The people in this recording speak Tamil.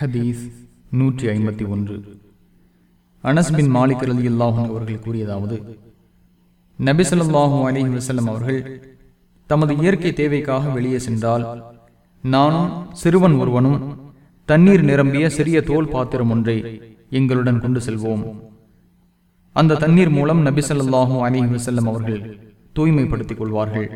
ஹதீஸ் நூற்றி ஐம்பத்தி ஒன்று. அனஸ்பின் மாலிக் ரலி அல்லாஹும் அவர்கள் கூறியதாவது நபிசல்லாஹும் அலி வசல்லம் அவர்கள் தமது இயற்கை தேவைக்காக வெளியே சென்றால் நானும் சிறுவன் ஒருவனும் தண்ணீர் நிரம்பிய சிறிய தோல் பாத்திரம் ஒன்றை எங்களுடன் கொண்டு செல்வோம். அந்த தண்ணீர் மூலம் நபிசல்லாஹும் அலி வசல்லம் அவர்கள் தூய்மைப்படுத்திக் கொள்வார்கள்.